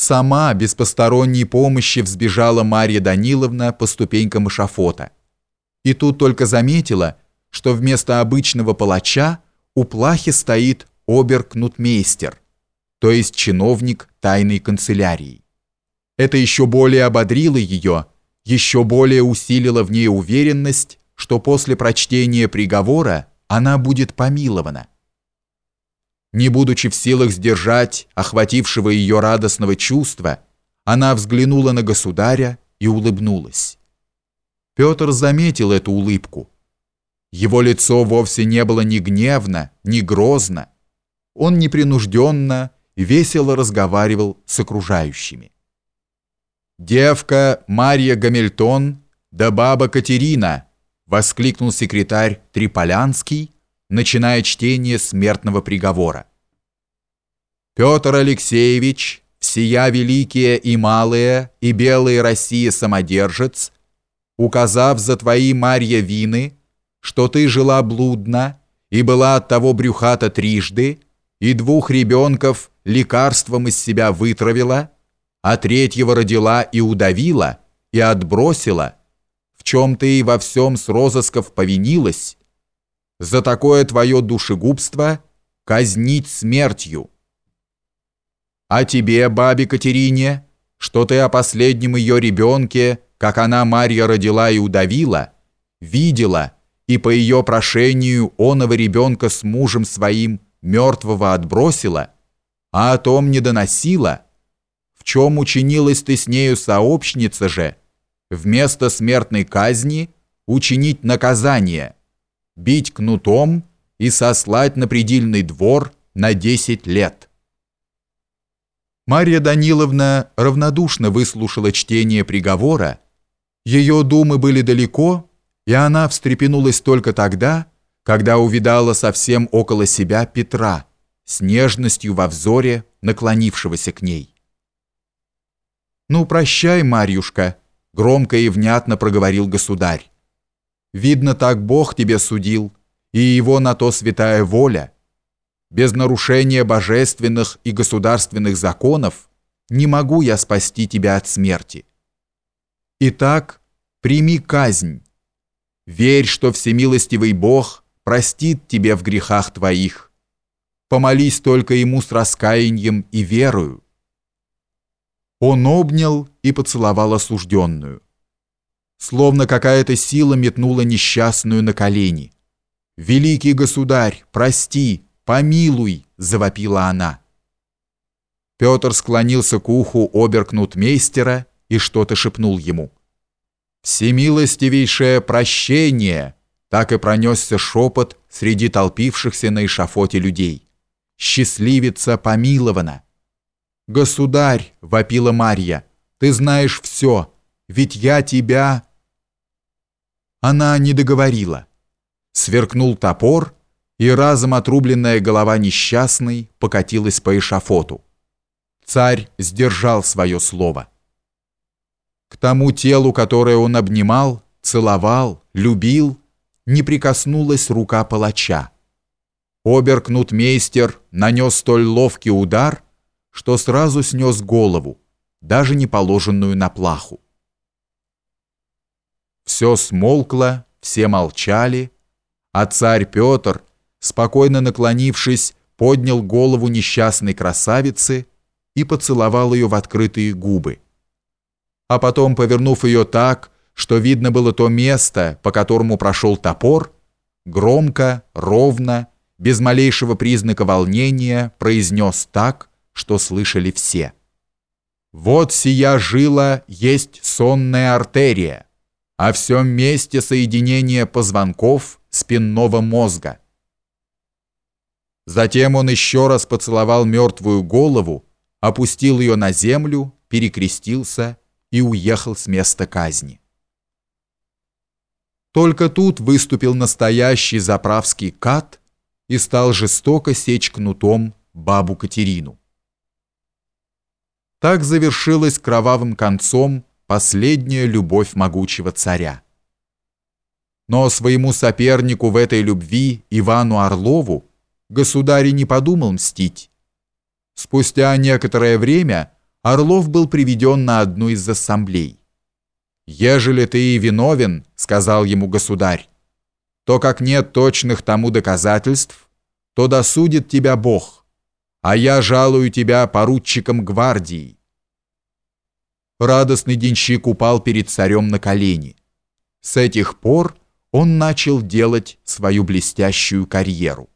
Сама, без посторонней помощи, взбежала Марья Даниловна по ступенькам эшафота. И тут только заметила, что вместо обычного палача у плахи стоит оберкнутмейстер, то есть чиновник тайной канцелярии. Это еще более ободрило ее, еще более усилило в ней уверенность, что после прочтения приговора она будет помилована. Не будучи в силах сдержать охватившего ее радостного чувства, она взглянула на государя и улыбнулась. Петр заметил эту улыбку. Его лицо вовсе не было ни гневно, ни грозно. Он непринужденно весело разговаривал с окружающими. «Девка Марья Гамильтон да баба Катерина!» воскликнул секретарь Триполянский, начиная чтение смертного приговора. Петр Алексеевич, всея великие и малые, и белые России самодержец, указав за твои, Марья, вины, что ты жила блудно и была от того брюхата трижды, и двух ребенков лекарством из себя вытравила, а третьего родила и удавила, и отбросила, в чем ты и во всем с розысков повинилась, за такое твое душегубство казнить смертью. А тебе, бабе Катерине, что ты о последнем ее ребенке, как она Марья родила и удавила, видела, и по ее прошению оного ребенка с мужем своим мертвого отбросила, а о том не доносила, в чем учинилась ты с нею сообщница же, вместо смертной казни учинить наказание – бить кнутом и сослать на предельный двор на 10 лет. Марья Даниловна равнодушно выслушала чтение приговора. Ее думы были далеко, и она встрепенулась только тогда, когда увидала совсем около себя Петра с нежностью во взоре, наклонившегося к ней. «Ну, прощай, Марьюшка», — громко и внятно проговорил государь. Видно, так Бог тебе судил, и его на то святая воля. Без нарушения божественных и государственных законов не могу я спасти тебя от смерти. Итак, прими казнь. Верь, что всемилостивый Бог простит тебе в грехах твоих. Помолись только Ему с раскаянием и верою. Он обнял и поцеловал осужденную словно какая-то сила метнула несчастную на колени. «Великий государь, прости, помилуй!» – завопила она. Петр склонился к уху оберкнутмейстера и что-то шепнул ему. «Всемилостивейшее прощение!» – так и пронесся шепот среди толпившихся на эшафоте людей. «Счастливица помилована!» «Государь!» – вопила Марья. «Ты знаешь все, ведь я тебя...» Она не договорила. Сверкнул топор, и разом отрубленная голова несчастной покатилась по эшафоту. Царь сдержал свое слово. К тому телу, которое он обнимал, целовал, любил, не прикоснулась рука палача. Оберкнутмейстер нанес столь ловкий удар, что сразу снес голову, даже не положенную на плаху. Все смолкло, все молчали, а царь Петр, спокойно наклонившись, поднял голову несчастной красавицы и поцеловал ее в открытые губы. А потом, повернув ее так, что видно было то место, по которому прошел топор, громко, ровно, без малейшего признака волнения, произнес так, что слышали все. «Вот сия жила есть сонная артерия» о всем месте соединения позвонков спинного мозга. Затем он еще раз поцеловал мертвую голову, опустил ее на землю, перекрестился и уехал с места казни. Только тут выступил настоящий заправский кат и стал жестоко сечь кнутом бабу Катерину. Так завершилось кровавым концом последняя любовь могучего царя. Но своему сопернику в этой любви, Ивану Орлову, государь не подумал мстить. Спустя некоторое время Орлов был приведен на одну из ассамблей. «Ежели ты и виновен, — сказал ему государь, — то как нет точных тому доказательств, то досудит тебя Бог, а я жалую тебя поручиком гвардии». Радостный денщик упал перед царем на колени. С этих пор он начал делать свою блестящую карьеру.